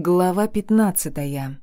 Глава пятнадцатая.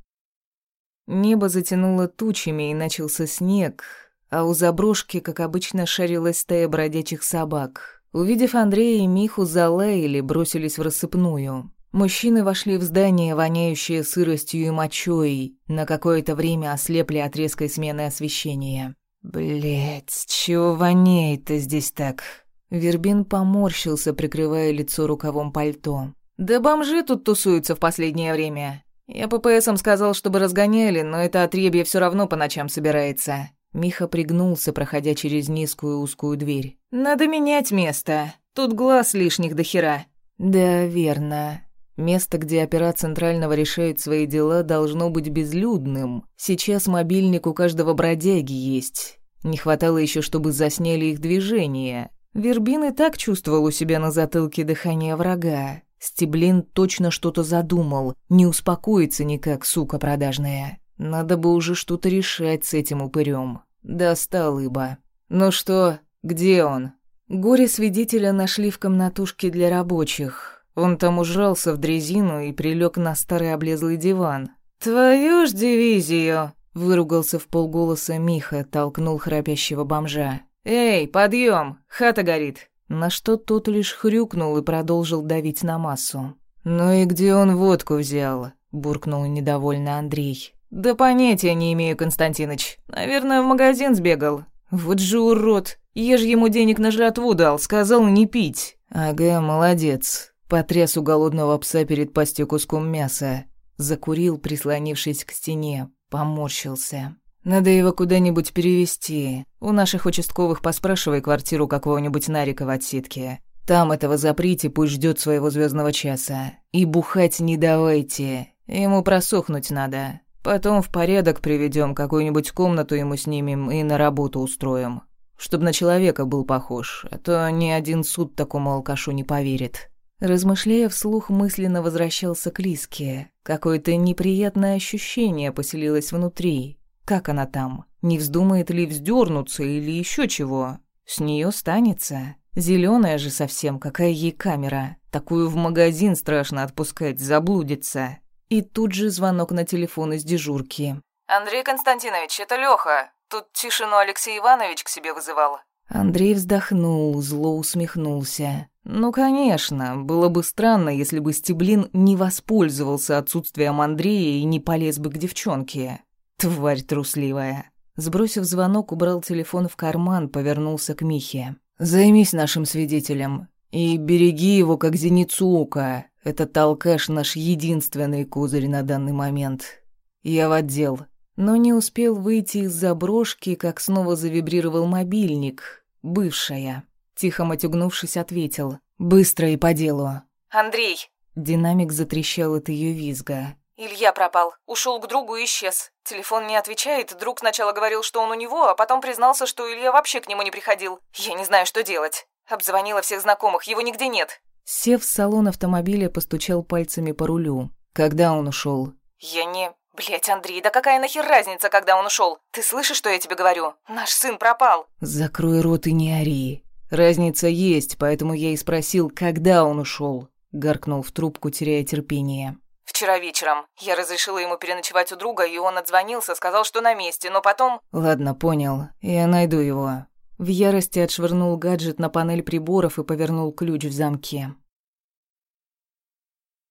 Небо затянуло тучами и начался снег, а у заброшки, как обычно, шарилась стая бродячих собак. Увидев Андрея и Миху, залаяли, бросились в рассыпную. Мужчины вошли в здание, воняющее сыростью и мочой, на какое-то время ослепли от резкой смены освещения. «Блядь, чего воняет-то здесь так?» Вербин поморщился, прикрывая лицо рукавом пальто. «Да бомжи тут тусуются в последнее время. Я ППСам сказал, чтобы разгоняли, но это отребье все равно по ночам собирается». Миха пригнулся, проходя через низкую узкую дверь. «Надо менять место. Тут глаз лишних до хера». «Да, верно. Место, где опера Центрального решают свои дела, должно быть безлюдным. Сейчас мобильник у каждого бродяги есть. Не хватало еще, чтобы засняли их движение. Вербин и так чувствовал у себя на затылке дыхание врага. Стеблин точно что-то задумал, не успокоится никак, сука продажная. Надо бы уже что-то решать с этим упырем. Достал ибо. Ну что, где он? Горе свидетеля нашли в комнатушке для рабочих. Он там ужрался в дрезину и прилег на старый облезлый диван. «Твою ж дивизию!» — выругался в полголоса Миха, толкнул храпящего бомжа. «Эй, подъем! Хата горит!» На что тот лишь хрюкнул и продолжил давить на массу. «Ну и где он водку взял?» — буркнул недовольно Андрей. «Да понятия не имею, Константиныч. Наверное, в магазин сбегал. Вот же урод! Я же ему денег на жратву дал, сказал не пить». «Ага, молодец». Потряс у голодного пса перед пастью куском мяса. Закурил, прислонившись к стене. Поморщился. Надо его куда-нибудь перевести. У наших участковых поспрашивай квартиру какого-нибудь Нарика в отсидке. Там этого заприте, пусть ждет своего звездного часа. И бухать не давайте. Ему просохнуть надо. Потом в порядок приведем, какую-нибудь комнату ему снимем и на работу устроим. Чтобы на человека был похож, а то ни один суд такому алкашу не поверит. Размышляя вслух, мысленно возвращался к Лиске. Какое-то неприятное ощущение поселилось внутри. Как она там? Не вздумает ли вздернуться или еще чего? С нее станется. Зеленая же совсем, какая ей камера. Такую в магазин страшно отпускать, заблудится. И тут же звонок на телефон из дежурки. «Андрей Константинович, это Леха. Тут Тишину Алексей Иванович к себе вызывал». Андрей вздохнул, зло усмехнулся. Ну, конечно, было бы странно, если бы Стеблин не воспользовался отсутствием Андрея и не полез бы к девчонке. Тварь трусливая. Сбросив звонок, убрал телефон в карман, повернулся к Михе. «Займись нашим свидетелем. И береги его, как зеницу ока. Этот алкаш наш единственный козырь на данный момент. Я в отдел». Но не успел выйти из заброшки, как снова завибрировал мобильник. Бывшая. Тихо матюгнувшись, ответил. «Быстро и по делу». «Андрей!» Динамик затрещал от ее визга. Илья пропал. Ушел к другу и исчез. Телефон не отвечает. Друг сначала говорил, что он у него, а потом признался, что Илья вообще к нему не приходил. Я не знаю, что делать. Обзвонила всех знакомых, его нигде нет. Сев в салон автомобиля, постучал пальцами по рулю. Когда он ушел? Я не... Блять, Андрей, да какая нахер разница, когда он ушел? Ты слышишь, что я тебе говорю? Наш сын пропал. Закрой рот и не ори. Разница есть, поэтому я и спросил, когда он ушел. Гаркнул в трубку, теряя терпение. Вчера вечером. Я разрешила ему переночевать у друга, и он отзвонился, сказал, что на месте, но потом... Ладно, понял. Я найду его. В ярости отшвырнул гаджет на панель приборов и повернул ключ в замке.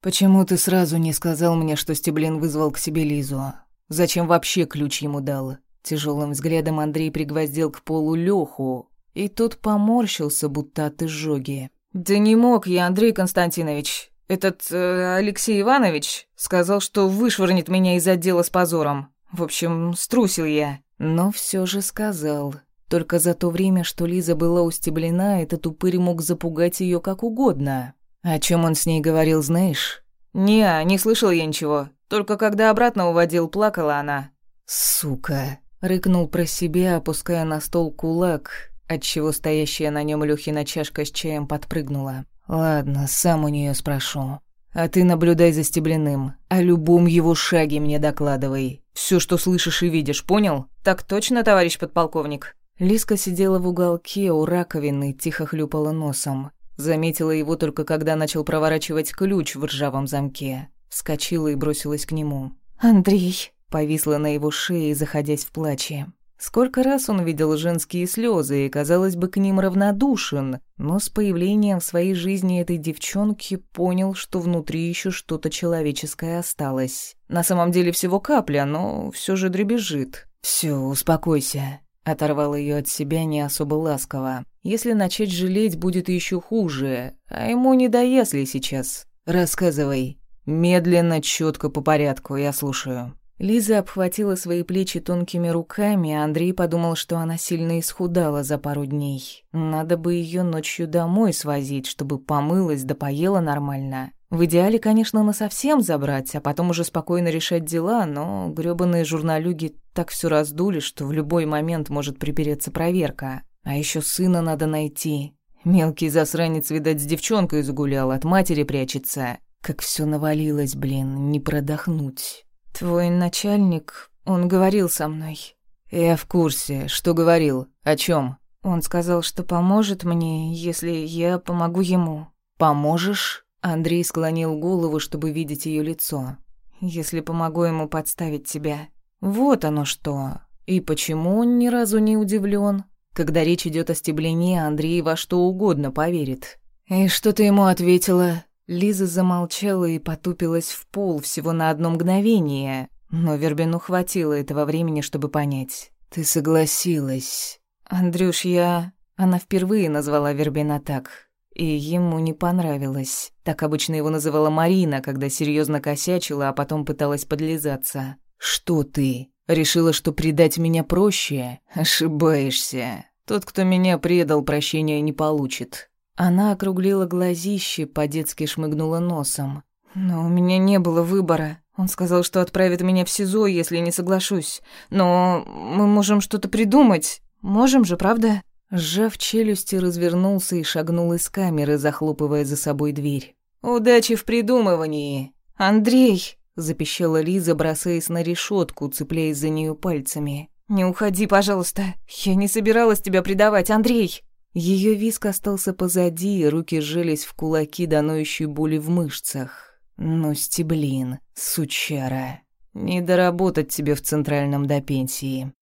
«Почему ты сразу не сказал мне, что Стеблин вызвал к себе Лизу? Зачем вообще ключ ему дал?» Тяжелым взглядом Андрей пригвоздил к полу Лёху, и тот поморщился, будто от изжоги. «Да не мог я, Андрей Константинович. Этот э, Алексей Иванович сказал, что вышвырнет меня из отдела с позором. В общем, струсил я. Но все же сказал. Только за то время, что Лиза была устеблена, этот упырь мог запугать ее как угодно. О чем он с ней говорил, знаешь? Не, не слышал я ничего. Только когда обратно уводил, плакала она. Сука, рыкнул про себя, опуская на стол кулак, отчего стоящая на нем Лёхина чашка с чаем подпрыгнула. «Ладно, сам у нее спрошу. А ты наблюдай за Стебляным. О любом его шаге мне докладывай. Все, что слышишь и видишь, понял? Так точно, товарищ подполковник?» Лиска сидела в уголке у раковины, тихо хлюпала носом. Заметила его только когда начал проворачивать ключ в ржавом замке. вскочила и бросилась к нему. «Андрей!» Повисла на его шее, заходясь в плаче. Сколько раз он видел женские слезы и, казалось бы, к ним равнодушен, но с появлением в своей жизни этой девчонки понял, что внутри еще что-то человеческое осталось. На самом деле всего капля, но все же дребезжит. Все, успокойся. Оторвал ее от себя не особо ласково. Если начать жалеть, будет еще хуже, а ему не до ясли сейчас. Рассказывай. Медленно, четко по порядку, я слушаю. Лиза обхватила свои плечи тонкими руками, а Андрей подумал, что она сильно исхудала за пару дней. Надо бы ее ночью домой свозить, чтобы помылась да поела нормально. В идеале, конечно, насовсем забрать, а потом уже спокойно решать дела, но грёбаные журналюги так все раздули, что в любой момент может припереться проверка. А еще сына надо найти. Мелкий засранец, видать, с девчонкой загулял, от матери прячется. Как все навалилось, блин, не продохнуть. «Твой начальник, он говорил со мной». «Я в курсе. Что говорил? О чем? Он сказал, что поможет мне, если я помогу ему. Поможешь? Андрей склонил голову, чтобы видеть ее лицо. Если помогу ему подставить тебя. Вот оно что. И почему он ни разу не удивлен? Когда речь идет о стеблине, Андрей во что угодно поверит. И что ты ему ответила? Лиза замолчала и потупилась в пол всего на одно мгновение, но Вербину хватило этого времени, чтобы понять. «Ты согласилась». «Андрюш, я...» Она впервые назвала Вербина так, и ему не понравилось. Так обычно его называла Марина, когда серьезно косячила, а потом пыталась подлизаться. «Что ты? Решила, что предать меня проще? Ошибаешься. Тот, кто меня предал, прощения не получит. Она округлила глазище, по-детски шмыгнула носом. «Но у меня не было выбора. Он сказал, что отправит меня в СИЗО, если не соглашусь. Но мы можем что-то придумать. Можем же, правда?» Сжав челюсти, развернулся и шагнул из камеры, захлопывая за собой дверь. «Удачи в придумывании!» «Андрей!» — запищала Лиза, бросаясь на решетку, цепляясь за нее пальцами. «Не уходи, пожалуйста. Я не собиралась тебя предавать, Андрей!» Ее виск остался позади, руки сжались в кулаки до боли в мышцах. «Ну, стеблин, сучара, не доработать тебе в центральном до пенсии».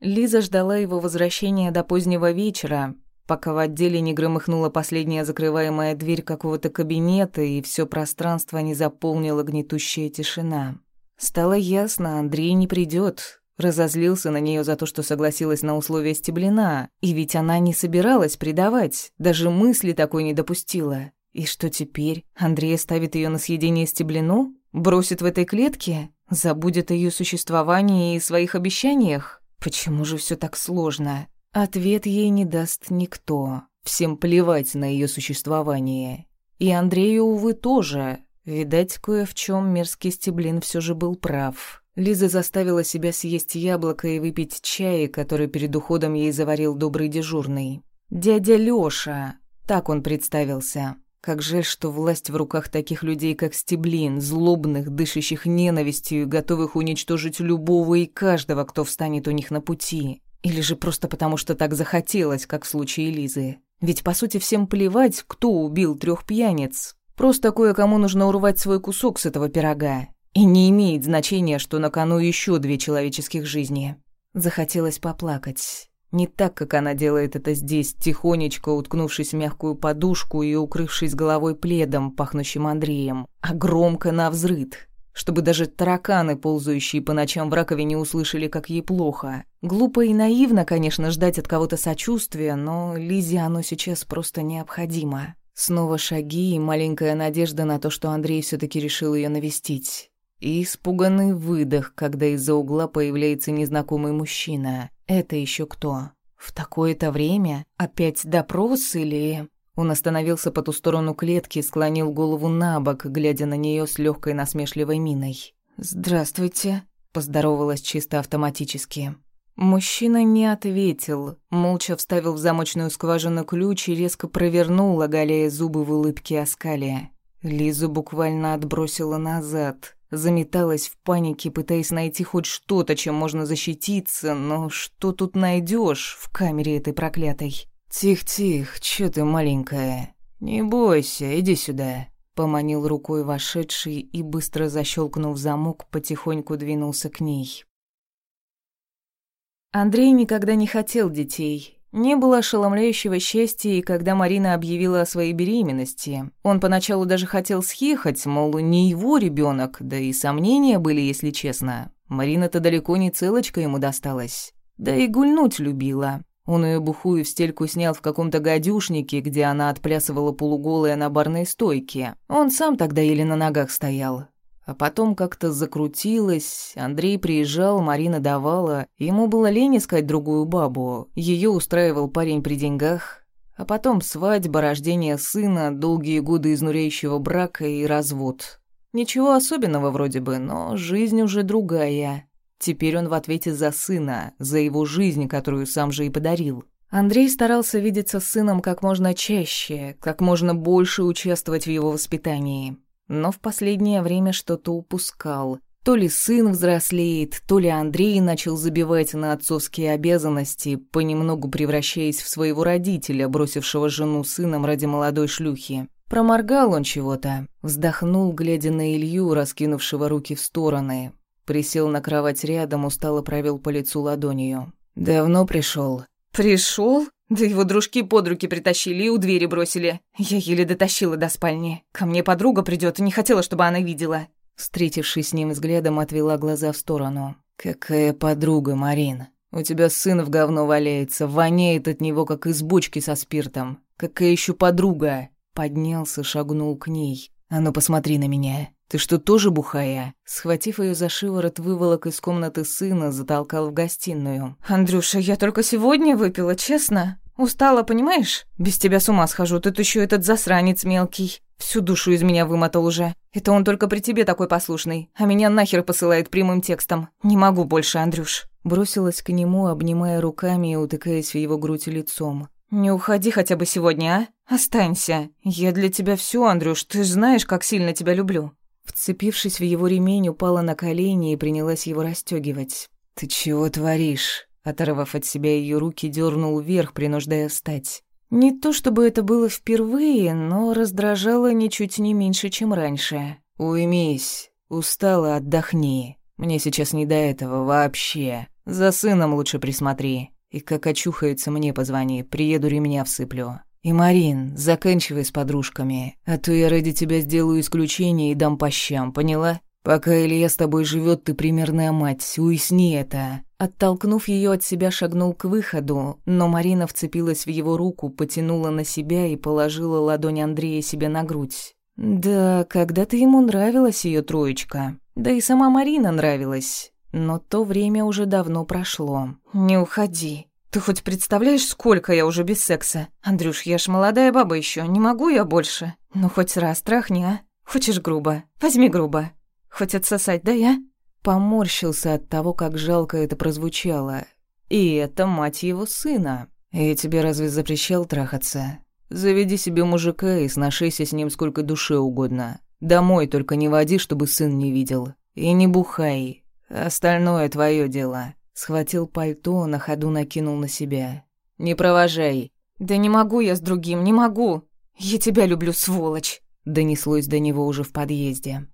Лиза ждала его возвращения до позднего вечера, пока в отделе не громыхнула последняя закрываемая дверь какого-то кабинета и все пространство не заполнила гнетущая тишина. Стало ясно, Андрей не придет, Разозлился на нее за то, что согласилась на условия Стеблина, и ведь она не собиралась предавать, даже мысли такой не допустила. И что теперь? Андрей ставит ее на съедение Стеблину? Бросит в этой клетке? Забудет о ее существовании и своих обещаниях? Почему же все так сложно? Ответ ей не даст никто. Всем плевать на ее существование. И Андрею, увы, тоже. Видать, кое в чем мерзкий Стеблин все же был прав. Лиза заставила себя съесть яблоко и выпить чай, который перед уходом ей заварил добрый дежурный. «Дядя Лёша», так он представился. Как жаль, что власть в руках таких людей, как Стеблин, злобных, дышащих ненавистью готовых уничтожить любого и каждого, кто встанет у них на пути. Или же просто потому, что так захотелось, как в случае Лизы. Ведь, по сути, всем плевать, кто убил трех пьяниц. Просто кое-кому нужно урвать свой кусок с этого пирога. И не имеет значения, что на кону еще две человеческих жизни. Захотелось поплакать. Не так, как она делает это здесь, тихонечко уткнувшись в мягкую подушку и укрывшись головой пледом, пахнущим Андреем, а громко навзрыд, чтобы даже тараканы, ползающие по ночам в раковине, услышали, как ей плохо. Глупо и наивно, конечно, ждать от кого-то сочувствия, но Лизе оно сейчас просто необходимо. Снова шаги и маленькая надежда на то, что Андрей все таки решил ее навестить. И испуганный выдох, когда из-за угла появляется незнакомый мужчина. Это еще кто? В такое-то время? Опять допрос или... Он остановился по ту сторону клетки, склонил голову на бок, глядя на нее с легкой насмешливой миной. «Здравствуйте», — поздоровалась чисто автоматически. Мужчина не ответил, молча вставил в замочную скважину ключ и резко провернул, оголяя зубы в улыбке оскалия. Лизу буквально отбросила назад. Заметалась в панике, пытаясь найти хоть что-то, чем можно защититься, но что тут найдешь в камере этой проклятой? «Тих-тих, чё ты маленькая? Не бойся, иди сюда». поманил рукой вошедший и, быстро защелкнув замок, потихоньку двинулся к ней. Андрей никогда не хотел детей. Не было ошеломляющего счастья, и когда Марина объявила о своей беременности. Он поначалу даже хотел съехать, мол, не его ребенок, да и сомнения были, если честно. Марина-то далеко не целочка ему досталась. Да и гульнуть любила. Он ее бухую в стельку снял в каком-то гадюшнике, где она отплясывала полуголая на барной стойке. Он сам тогда еле на ногах стоял. А потом как-то закрутилось, Андрей приезжал, Марина давала. Ему было лень искать другую бабу. Ее устраивал парень при деньгах. А потом свадьба, рождение сына, долгие годы изнуряющего брака и развод. Ничего особенного вроде бы, но жизнь уже другая. Теперь он в ответе за сына, за его жизнь, которую сам же и подарил. Андрей старался видеться с сыном как можно чаще, как можно больше участвовать в его воспитании. Но в последнее время что-то упускал. То ли сын взрослеет, то ли Андрей начал забивать на отцовские обязанности, понемногу превращаясь в своего родителя, бросившего жену сыном ради молодой шлюхи. Проморгал он чего-то, вздохнул, глядя на Илью, раскинувшего руки в стороны. Присел на кровать рядом, устало провел по лицу ладонью. «Давно пришел. «Пришел? Да его дружки под руки притащили и у двери бросили. Я еле дотащила до спальни. Ко мне подруга придет не хотела, чтобы она видела». Встретившись с ним взглядом, отвела глаза в сторону. «Какая подруга, Марин? У тебя сын в говно валяется, воняет от него, как из бочки со спиртом. Какая еще подруга?» Поднялся, шагнул к ней. «А ну, посмотри на меня. «Ты что, тоже бухая?» Схватив ее за шиворот, выволок из комнаты сына, затолкал в гостиную. «Андрюша, я только сегодня выпила, честно. Устала, понимаешь? Без тебя с ума схожу, тут еще этот засранец мелкий. Всю душу из меня вымотал уже. Это он только при тебе такой послушный, а меня нахер посылает прямым текстом. Не могу больше, Андрюш». Бросилась к нему, обнимая руками и утыкаясь в его грудь лицом. «Не уходи хотя бы сегодня, а? Останься. Я для тебя все, Андрюш, ты же знаешь, как сильно тебя люблю». Вцепившись в его ремень, упала на колени и принялась его расстегивать. «Ты чего творишь?» Оторвав от себя ее руки, дернул вверх, принуждая встать. Не то чтобы это было впервые, но раздражало ничуть не меньше, чем раньше. «Уймись, устала, отдохни. Мне сейчас не до этого вообще. За сыном лучше присмотри. И как очухается, мне позвони, приеду ремня всыплю». «И, Марин, заканчивай с подружками, а то я ради тебя сделаю исключение и дам по щам, поняла? Пока Илья с тобой живет, ты примерная мать, уясни это». Оттолкнув ее от себя, шагнул к выходу, но Марина вцепилась в его руку, потянула на себя и положила ладонь Андрея себе на грудь. Да, когда-то ему нравилась ее троечка. Да и сама Марина нравилась. Но то время уже давно прошло. «Не уходи», ты хоть представляешь, сколько я уже без секса? Андрюш, я ж молодая баба еще, не могу я больше. Ну хоть раз трахни, а? Хочешь грубо? Возьми грубо. Хоть отсосать, да я? Поморщился от того, как жалко это прозвучало. И это мать его сына. Я тебе разве запрещал трахаться? Заведи себе мужика и сношайся с ним сколько душе угодно. Домой только не води, чтобы сын не видел. И не бухай. Остальное твое дело. Схватил пальто, на ходу накинул на себя. «Не провожай». «Да не могу я с другим, не могу. Я тебя люблю, сволочь». Донеслось до него уже в подъезде.